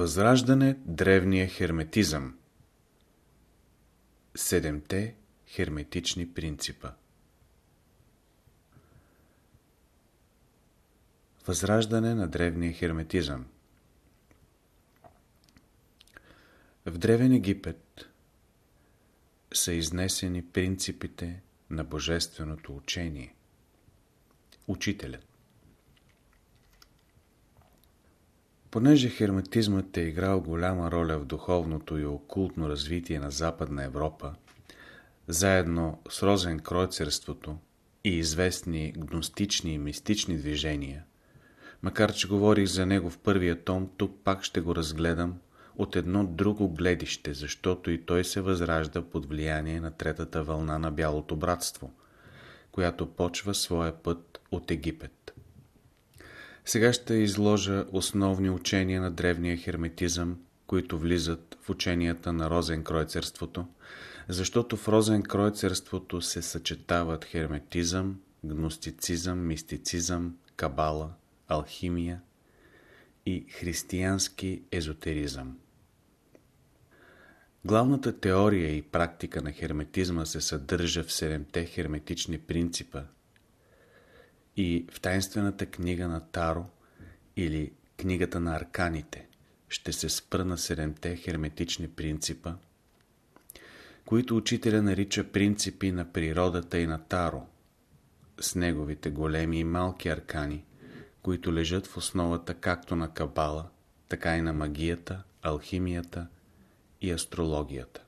Възраждане древния херметизъм. Седемте херметични принципа. Възраждане на древния херметизъм. В Древен Египет са изнесени принципите на Божественото учение. Учителят Понеже херметизмът е играл голяма роля в духовното и окултно развитие на Западна Европа, заедно с розенкройцерството и известни гностични и мистични движения, макар че говорих за него в първия том, тук пак ще го разгледам от едно друго гледище, защото и той се възражда под влияние на третата вълна на Бялото братство, която почва своя път от Египет. Сега ще изложа основни учения на древния херметизъм, които влизат в ученията на розенкройцерството, защото в розенкройцерството се съчетават херметизъм, гностицизъм, мистицизъм, кабала, алхимия и християнски езотеризъм. Главната теория и практика на херметизма се съдържа в седемте херметични принципа – и в тайнствената книга на Таро или книгата на арканите ще се спра на седемте херметични принципа, които учителя нарича принципи на природата и на Таро, с неговите големи и малки аркани, които лежат в основата както на кабала, така и на магията, алхимията и астрологията.